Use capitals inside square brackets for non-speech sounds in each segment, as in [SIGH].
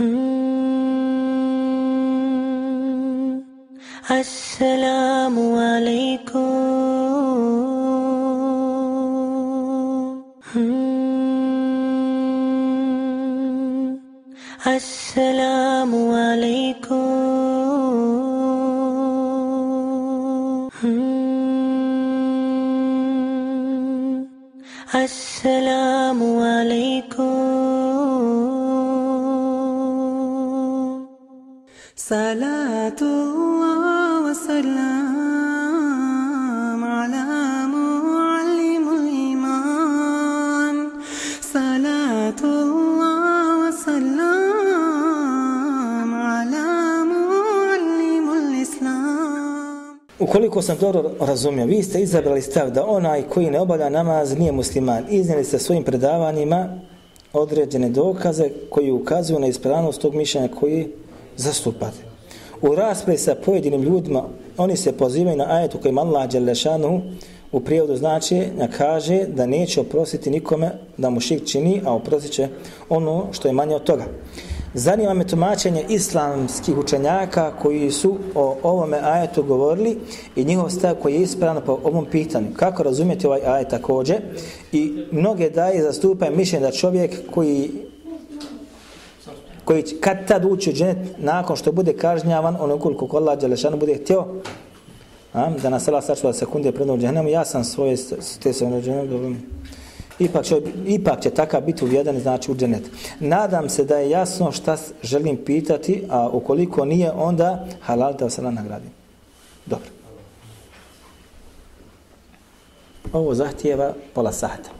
Hmm. Assalamu alaikum. Hmm. Assalamu alaikum. صلاة الله وسلام على معلم الإيمان صلاة الله وسلام على معلم الإسلام Ukoliko sam dobro razumio, vi ste izabrali stav da onaj koji ne obavlja namaz nije musliman. Iznijeli ste svojim predavanjima određene dokaze koji ukazuju na ispravnost tog mišljenja koji zastupate. U raspravi sa pojedinim ljudima, oni se pozivaju na ajetu kojim Allah Đelešanu u prijevodu znači da kaže da neće oprostiti nikome da mu šik čini, a oprostit će ono što je manje od toga. Zanima me tumačenje islamskih učenjaka koji su o ovome ajetu govorili i njihov stav koji je ispravno po ovom pitanju. Kako razumjeti ovaj ajet također? I mnoge daje zastupaju mišljenje da čovjek koji koji kad tad ući u dženet, nakon što bude kažnjavan, ono koliko Allah Đelešanu bude htio, a, da nas Allah sačuva sekunde pred dženemu, ja sam svoje te se ono dobro. Ipak će, ipak će takav biti uvjeden znači u dženet. Nadam se da je jasno šta želim pitati, a ukoliko nije, onda halal da se nagradim. Dobro. Ovo zahtijeva pola sata.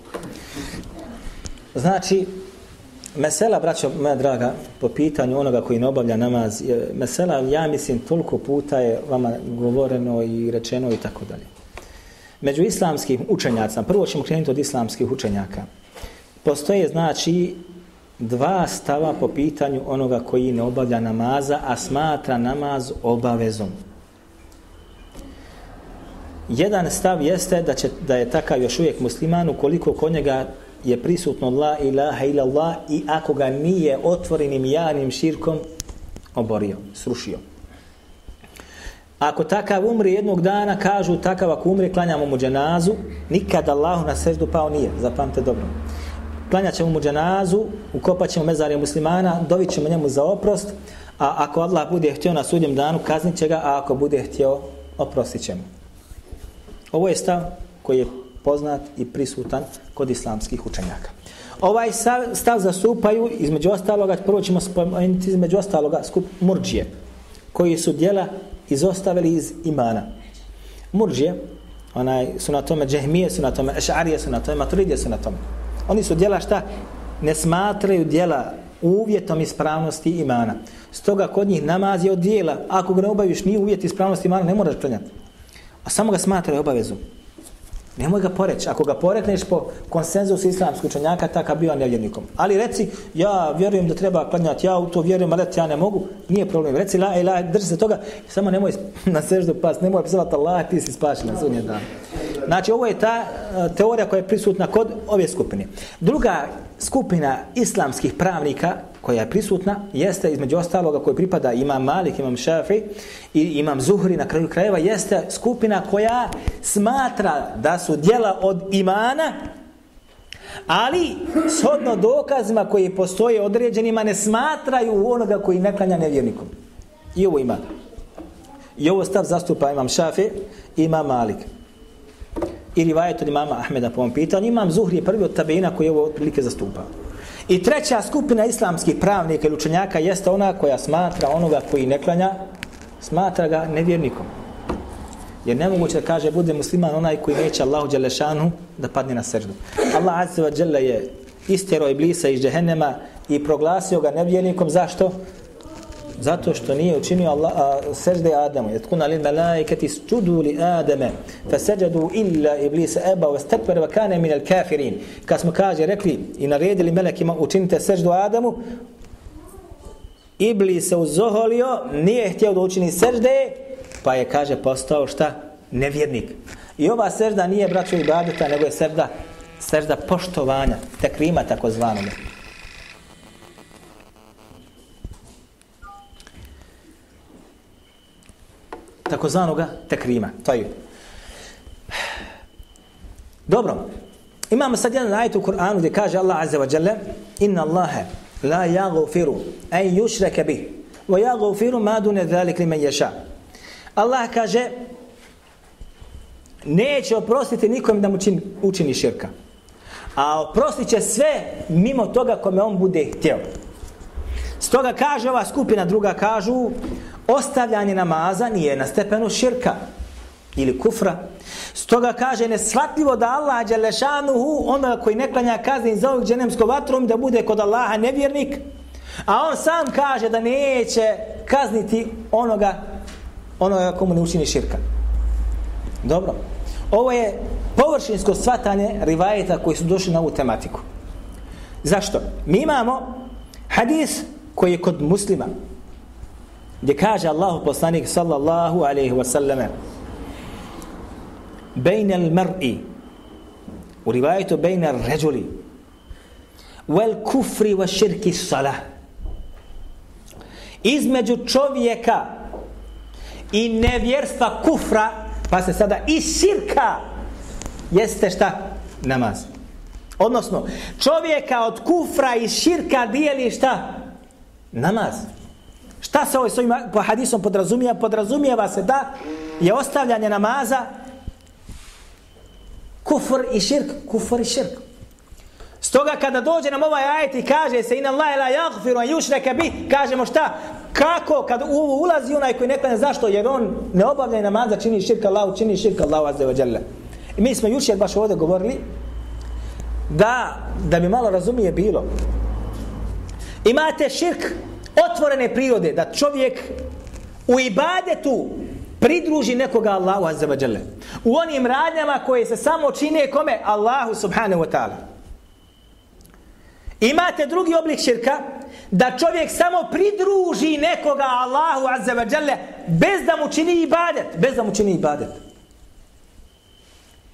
Znači, Mesela, braćo moja draga, po pitanju onoga koji ne obavlja namaz, mesela, ja mislim, toliko puta je vama govoreno i rečeno i tako dalje. Među islamskih učenjacama, prvo ćemo krenuti od islamskih učenjaka, postoje, znači, dva stava po pitanju onoga koji ne obavlja namaza, a smatra namaz obavezom. Jedan stav jeste da, će, da je takav još uvijek musliman ukoliko kod njega je prisutno la ilaha ila Allah i ako ga nije otvorenim javnim širkom oborio, srušio. Ako takav umri jednog dana, kažu takav ako umri, klanjamo mu dženazu, nikad Allahu na seždu pao nije, zapamte dobro. Klanjat ćemo mu dženazu, ukopat ćemo mezarje muslimana, dovit ćemo njemu za oprost, a ako Allah bude htio na sudjem danu, kaznit će ga, a ako bude htio, oprostit ćemo. Ovo je stav koji je poznat i prisutan kod islamskih učenjaka. Ovaj stav zastupaju između ostaloga, prvo ćemo spomenuti između ostaloga skup murđije, koji su dijela izostavili iz imana. Murđije, onaj, su na tome džehmije, su na tome ešarije, su na tome maturidije, su na tome. Oni su dijela šta? Ne smatraju dijela uvjetom ispravnosti imana. Stoga kod njih namaz je od dijela. Ako ga ne obaviš, nije uvjet ispravnosti imana, ne moraš klanjati. A samo ga smatraju obavezom. Nemoj ga poreći. Ako ga porekneš po konsenzusu islamskog učenjaka, takav bio nevjernikom. Ali reci, ja vjerujem da treba klanjati, ja u to vjerujem, ali ja ne mogu, nije problem. Reci, la, la, drži se toga, samo nemoj [LAUGHS] na seždu pas, nemoj pisati Allah, ti si spašen na sudnje dan. Znači, ovo je ta e, teorija koja je prisutna kod ove skupine. Druga skupina islamskih pravnika koja je prisutna jeste između ostaloga koji pripada imam Malik, imam Šafi i imam Zuhri na kraju krajeva jeste skupina koja smatra da su dijela od imana ali shodno dokazima koji postoje određenima ne smatraju onoga koji ne klanja nevjernikom. I ovo ima. I ovo stav zastupa imam Šafi i imam Malik. I rivajet od imama Ahmeda po ovom pitanju. Imam Zuhri je prvi od tabeina koji ovo otprilike zastupa. I treća skupina islamskih pravnika ili učenjaka jeste ona koja smatra onoga koji ne klanja, smatra ga nevjernikom. Jer nemoguće da kaže bude musliman onaj koji neće Allahu Đelešanu da padne na srdu. Allah Azza wa Jalla je istero iblisa iz džehennema i proglasio ga nevjernikom. Zašto? Zato što nije učinio Allah, a, sežde Adamu. Jetkuna li malaikati studu li Adame fa seđadu illa iblisa eba wa stekver wa kane minel kafirin. Kad smo kaže, rekli i naredili melekima učinite seždu Adamu, Iblis se uzoholio, nije htio da učini sežde, pa je, kaže, postao šta? Nevjernik. I ova sežda nije braćo i badita, nego je sežda, sežda poštovanja, tekrima tako takozvanoga tekrima. To je. Dobro. Imamo sad jedan ajet u Kur'anu gdje kaže Allah Azza wa Jalla Inna Allahe la yaghfiru an yushraka bih wa yaghfiru ma dun zalik liman yasha. Allah kaže neće oprostiti nikom da mu čini, učini širka. A oprostit će sve mimo toga kome on bude htio. Stoga kaže ova skupina, druga kažu, ostavljanje namaza nije na stepenu širka ili kufra. Stoga kaže nesvatljivo da Allah Đelešanuhu, onoga koji ne klanja kazni za ovog dženemsko vatrom, da bude kod Allaha nevjernik, a on sam kaže da neće kazniti onoga, onoga komu ne učini širka. Dobro. Ovo je površinsko svatanje rivajeta koji su došli na ovu tematiku. Zašto? Mi imamo hadis koji je kod muslima gdje kaže Allahu poslanik sallallahu alaihi wa sallame bejne al mar'i u rivajetu bejne al ređuli wal kufri wa širki salah između čovjeka i nevjerstva kufra pa se sada i širka jeste šta? namaz odnosno čovjeka od kufra i širka dijeli šta? namaz šta se ovaj svojim po hadisom podrazumijeva? podrazumijeva se da je ostavljanje namaza kufr i širk, kufr i širk. Stoga kada dođe nam ovaj ajet i kaže se inna Allahe la yaghfiru an yushraka bi, kažemo šta? Kako kad u ovo ulazi onaj koji ne klanja zašto? Jer on ne obavlja namaza, čini širka Allahu, čini širka Allahu azza wa jalla. I mi smo jučer baš ovdje govorili da da bi malo razumije bilo. Imate širk otvorene prirode da čovjek u ibadetu pridruži nekoga Allahu azza wa jalla. U onim radnjama koje se samo čine kome? Allahu subhanahu wa ta'ala. Imate drugi oblik širka da čovjek samo pridruži nekoga Allahu azza wa jalla bez da mu čini ibadet. Bez da mu čini ibadet.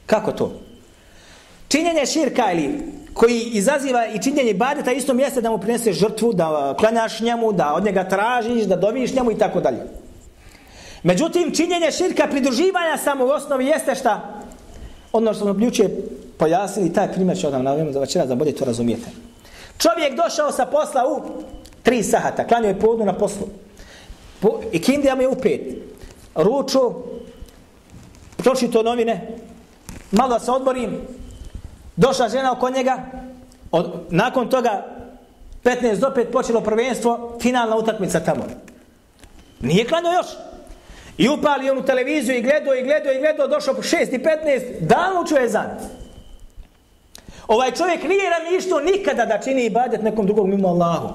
Kako to? Činjenje širka ili koji izaziva i činjenje ibadeta isto mjeste da mu prinese žrtvu, da uh, klanjaš njemu, da od njega tražiš, da doviš njemu i tako dalje. Međutim, činjenje širka pridruživanja samo u osnovi jeste šta? Ono što smo bljuče pojasnili, taj primjer ću vam navijemo za večera da bolje to razumijete. Čovjek došao sa posla u tri sahata, klanio je podnu na poslu. Po, I kindija mu je u pet. Ruču, pročito novine, malo se odmorim, došla žena oko njega, od, nakon toga 15 do 5 počelo prvenstvo, finalna utakmica tamo. Nije klanio još. I upali onu televiziju i gledao i gledao i gledao, došao po 6 i 15, da mu čuje zan. Ovaj čovjek nije namištao nikada da čini ibadet nekom drugom mimo Allahu.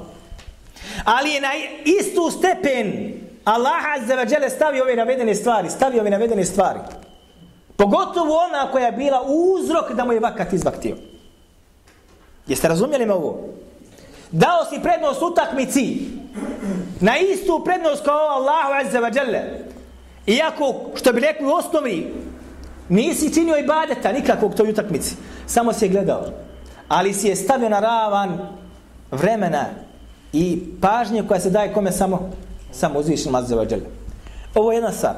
Ali je na istu stepen Allah azza wa jale stavi ove navedene stvari, stavi ove navedene stvari. Pogotovo ona koja je bila uzrok da mu je vakat izvaktio. Jeste razumjeli me ovo? Dao si prednost utakmici na istu prednost kao Allahu azza wa Jalla. Iako, što bi rekli u osnovi, nisi činio ibadeta nikakvog toj utakmici. Samo si je gledao. Ali si je stavio na ravan vremena i pažnje koja se daje kome samo samo uzvišenom Azza wa Jalla. Ovo je jedna stvar.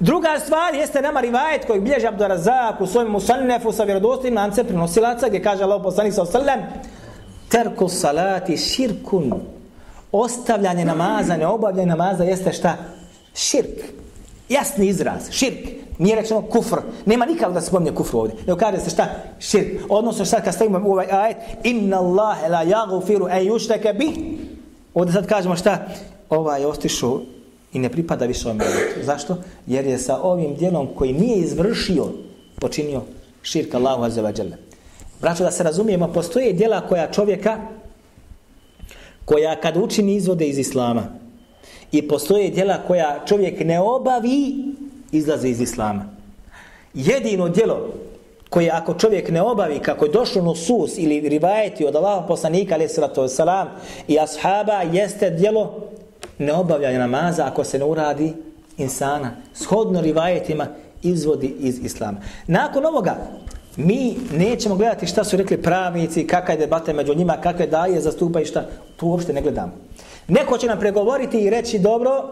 Druga stvar jeste nama rivajet koji bilježi Abdurazak u svojom musannefu sa vjerodostojnim lance prenosilaca gdje kaže Allah poslanik sa sallam terku salati širkun. Ostavljanje namaza, neobavljanje namaza jeste šta? Širk. Jasni izraz, širk, nije rečeno kufr, nema nikako da se spominje kufr ovdje, nego kaže se šta, širk, odnosno šta kad stavimo u ovaj ajet, inna Allahe la jagufiru en jušteke bi, ovdje sad kažemo šta, ovaj ostišu i ne pripada više ovom djelotu. Zašto? Jer je sa ovim djelom koji nije izvršio, počinio širka Allahu azza wa. Braćo, da se razumijemo, postoje djela koja čovjeka, koja kad učini izvode iz Islama, i postoje djela koja čovjek ne obavi, izlaze iz islama. Jedino djelo koje ako čovjek ne obavi, kako je došlo no sus ili rivajeti od Allaha poslanika, ali sallatu wasalam i ashaba, jeste djelo neobavljanja namaza ako se ne uradi insana. Shodno rivajetima izvodi iz islama. Nakon ovoga, mi nećemo gledati šta su rekli pravnici, kakva je debata među njima, kakve daje zastupa i šta. Tu uopšte ne gledamo. Neko će nam pregovoriti i reći dobro,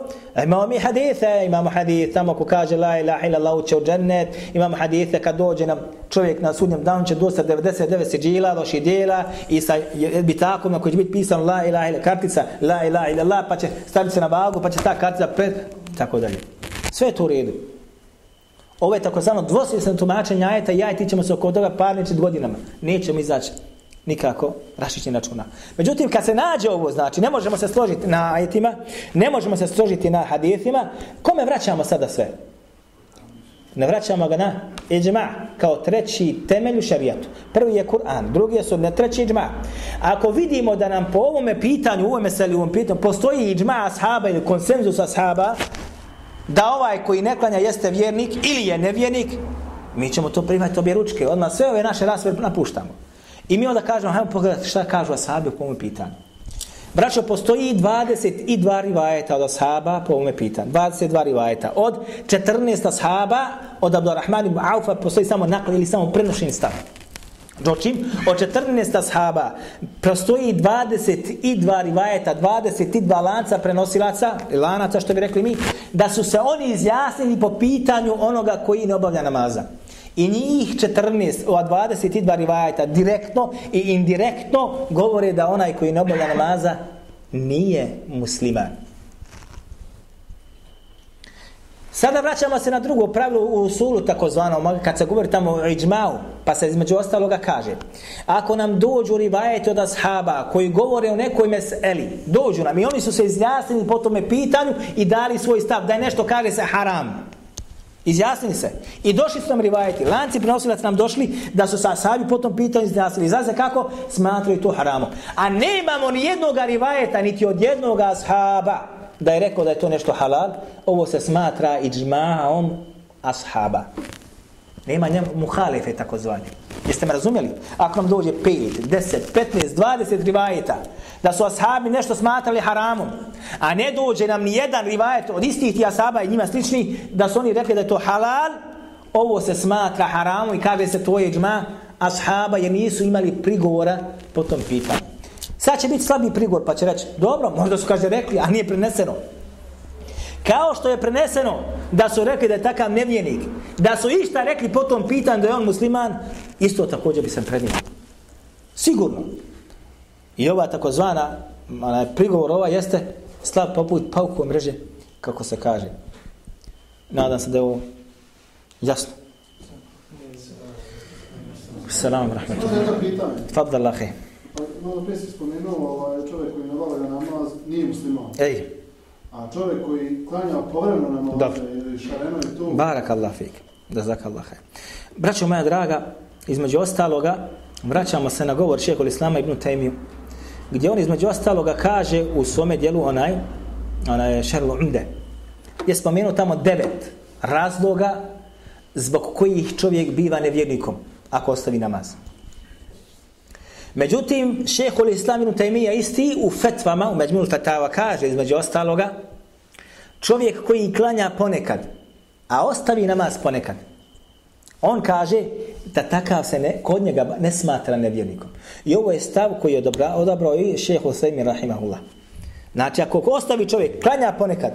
imamo mi hadithe, imamo hadith tamo ko kaže la ilaha ila Allah će u džennet, imamo hadithe kad dođe nam čovjek na sudnjem danu će dosta 99 siđila, loši dijela i sa bitakom na koji će biti pisan la ilaha ila kartica, la ilaha ila Allah pa će staviti se na vagu pa će ta kartica pred, tako dalje. Sve je to u redu. Ovo je takozvano dvosvjesno tumačenje ajeta ja i ti ćemo se oko toga parničiti godinama. Nećemo izaći nikako rašićni računa. Međutim, kad se nađe ovo, znači, ne možemo se složiti na ajetima, ne možemo se složiti na hadithima, kome vraćamo sada sve? Ne vraćamo ga na iđma, kao treći temelj u šarijatu. Prvi je Kur'an, drugi je sunnet, treći iđma. Ako vidimo da nam po ovome pitanju, u ovome seli, u ovom pitanju, postoji iđma ashaba ili konsenzus ashaba, da ovaj koji ne klanja jeste vjernik ili je nevjernik, mi ćemo to prihvatiti obje ručke. Odmah sve ove naše rasve napuštamo. I mi onda kažemo, hajmo pogledati šta kažu ashabi po ovome pitanju. Braćo, postoji 22 rivajeta od ashaba po ovome pitanju. 22 rivajeta. Od 14 ashaba, od Abdurrahman ibn Aufa, postoji samo nakl ili samo prenošen stav. Dočim, od 14 ashaba postoji 22 rivajeta, 22 lanca prenosilaca, lanaca što bi rekli mi, da su se oni izjasnili po pitanju onoga koji ne obavlja namaza. I njih 14, od 22 rivajeta, direktno i indirektno govore da onaj koji ne obavlja namaza nije musliman. Sada vraćamo se na drugo pravilo u sulu takozvano, kad se govori tamo o iđmau, pa se između ostaloga kaže, ako nam dođu rivajeti od ashaba koji govore o nekoj meseli, dođu nam i oni su se izjasnili po tome pitanju i dali svoj stav, da je nešto kaže se haram. Izjasnili se. I došli su nam rivajeti. Lanci prenosilac nam došli da su sa sahabi potom pitali izjasnili. Znači se kako? Smatraju to haramo. A ne imamo ni jednog rivajeta, niti od jednog ashaba da je rekao da je to nešto halal. Ovo se smatra iđma'om ashaba. Nema njemu muhalife tako. Jeste me razumjeli? Ako nam dođe 5, 10, 15, 20 rivajeta, da su ashabi nešto smatrali haramom, a ne dođe nam ni jedan rivajet od istih tih ashaba i njima slični, da su oni rekli da je to halal, ovo se smatra haramom i kaže se to je džma ashaba jer nisu imali prigovora po tom pitanju. Sad će biti slabi prigovor pa će reći, dobro, možda su kaže rekli, a nije preneseno. Kao što je preneseno da su rekli da je takav nevjenik, da su išta rekli po tom pitanju da je on musliman, isto također bi se prenio. Sigurno. I ova takozvana onaj, prigovor ova jeste slab poput pauku mreže, kako se kaže. Nadam se da je ovo jasno. Salam, rahmatullahi. Fadda lahe. Malo prije si spomenuo ovaj čovjek koji nabavlja namaz, nije musliman. Ej. A čovjek koji klanja povremeno namaz ili šareno i to... Barak Allah fik. Da zaka Allah. Braćo moja draga, između ostaloga, vraćamo se na govor šehol Islama ibn Taymiju, gdje on između ostaloga kaže u svome dijelu onaj, onaj Šerlo Umde, je spomenuo tamo devet razloga zbog kojih čovjek biva nevjernikom ako ostavi namaz. Međutim, šehol Islam ibn Taymija isti u fetvama, u Međmunu Fatava kaže između ostaloga, čovjek koji klanja ponekad, a ostavi namaz ponekad, On kaže da takav se ne, kod njega ne smatra nevjernikom. I ovo je stav koji je odobra, odabrao i šehol Husaymi Rahimahullah. Znači, ako ostavi čovjek, klanja ponekad,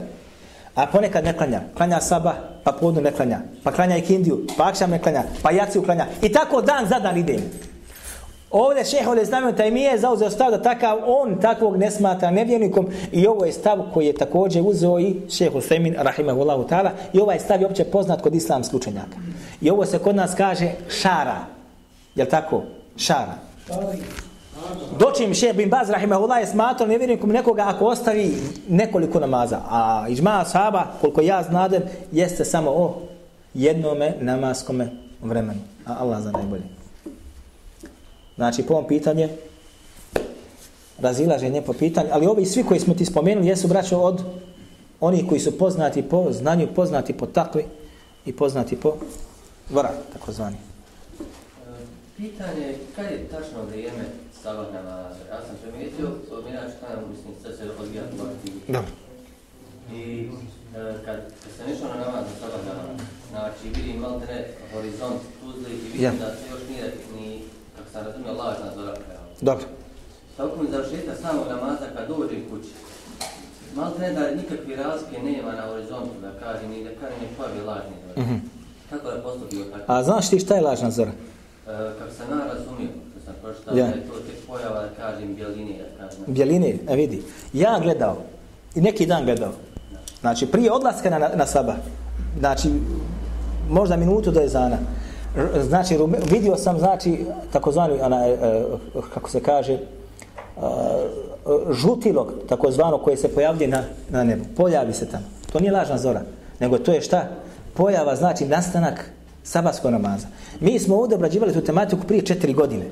a ponekad ne klanja, klanja saba, pa podnu ne klanja, pa klanja i kindiju, pa akšam ne klanja, pa jaciju klanja. I tako dan za dan ide. Ovdje šeho ne znamo taj mi je zauzeo stav da takav on takvog ne smatra nevjernikom i ovo je stav koji je također uzeo i šeho Semin rahimahullahu ta'ala i ovaj stav je opće poznat kod islamskih učenjaka. I ovo se kod nas kaže šara. Je tako? Šara. Dočim šeh bin Baz rahimahullah je smatrao nevjernikom nekoga ako ostavi nekoliko namaza. A ižma sahaba, koliko ja znadem, jeste samo o jednome namaskome vremenu. A Allah za najbolje. Znači, po ovom pitanje, razilaženje po pitanju, ali ovi svi koji smo ti spomenuli jesu braćo od onih koji su poznati po znanju, poznati po takvi i poznati po vora, tako zvani. Pitanje, kad je tačno vrijeme sabah namaza? Ja sam primijetio, spominaš kada mislim da se odvija aktivno. Dobro. I e, kad, kad sam išao na namaz, na sabah namaz, znači vidim malo ne horizont Tuzli i vidim ja. da se još nije ni sam razumio Allah zna zora. Dobro. Tako mi završeta samog namaza kad dođem kući. Malo ne da nikakve razlike nema na horizontu, da kažem, i da kažem ne pojavi lažni zora. Mm -hmm. Kako da postupio tako? A znaš ti šta je lažna zora? E, kako sam ja razumio, što sam pročitao, ja. da je to tek pojava, da kažem, bjeline, da kažem. Bjeline, e vidi. Ja gledao, i neki dan gledao, znači prije odlaska na, na sabah, znači možda minutu do ezana, znači vidio sam znači takozvani ona e, e, kako se kaže e, žutilog takozvano koje se pojavlje na na nebu. Pojavi se tamo. To nije lažna zora nego to je šta? Pojava znači nastanak sabatskog namaza. Mi smo ovdje obrađivali tu tematiku prije četiri godine.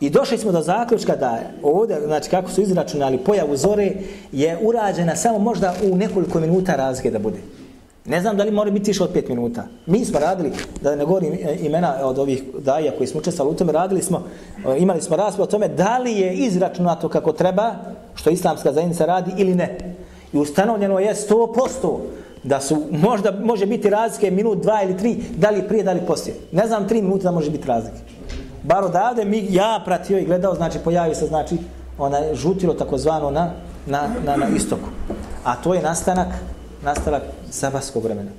I došli smo do zaključka da ovdje, znači kako su izračunali pojavu zore, je urađena samo možda u nekoliko minuta razlike da bude. Ne znam da li mora biti više od 5 minuta. Mi smo radili, da ne govorim e, imena od ovih daja koji smo učestvali u tome, radili smo, e, imali smo raspravu o tome da li je izračunato kako treba, što islamska zajednica radi ili ne. I ustanovljeno je 100% da su, možda može biti razlike minut, dva ili tri, da li prije, da li poslije. Ne znam, tri minuta da može biti razlike. Bar odavde mi, ja pratio i gledao, znači pojavio se, znači, ona žutilo takozvano na, na, na, na istoku. A to je nastanak nastavak sabatskog vremena.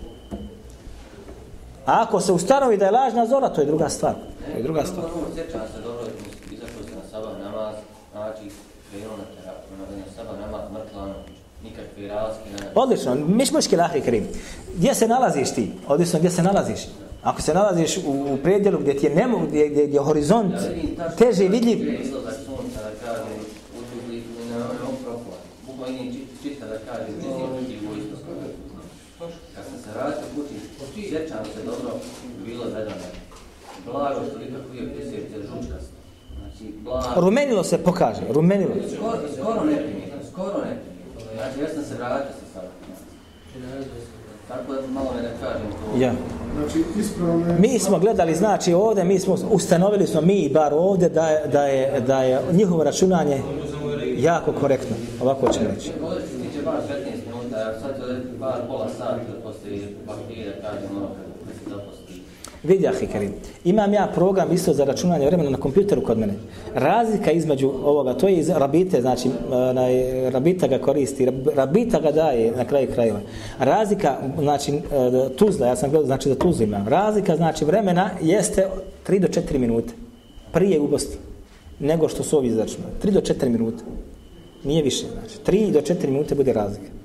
A ako se ustanovi da je lažna zora, to je druga stvar. To je druga stvar. Sjećam se dobro, izašao se na sabah namaz, znači, krenuo na terapiju, na sabah namaz, mrtlo, nikakve razlike. Odlično, mišmuški lahri krim. Gdje se nalaziš ti? Odlično, gdje se nalaziš? Ako se nalaziš u, u predjelu gdje ti je nemo, gdje, gdje, gdje je horizont teže vidljiv. Izlazak sunca, da kažem, u tu liku, na ovom prokuva. Bukva idem čita da kažem, vratio kući, sjećam se dobro, bilo vedano. Blago što nikako je prisjeti, žučkast. Znači, blago. Rumenilo se pokaže, rumenilo. Skoro, skoro ne primio, skoro ne primio. Znači, ja sam se vratio sa stavkom. Tako malo me da kažem to. Ja. Znači, ispravno Mi smo gledali, znači ovdje, mi smo ustanovili smo mi bar ovdje da je, da je, da je njihovo računanje jako korektno. Ovako ćemo reći. Ovdje se tiče bar 15 sad će bar pola sata postoji bakterija, kažem, ono kad se zaposti. Vidi, Ahi Karim, imam ja program isto za računanje vremena na kompjuteru kod mene. Razlika između ovoga, to je iz Rabite, znači, na, Rabita ga koristi, Rabita ga daje na kraju krajeva. Razlika, znači, Tuzla, ja sam gledao, znači da Tuzla imam. Razlika, znači, vremena jeste 3 do 4 minute prije ubosti nego što su ovi izračunali. 3 do 4 minute. Nije više, znači. 3 do 4 minute bude razlika.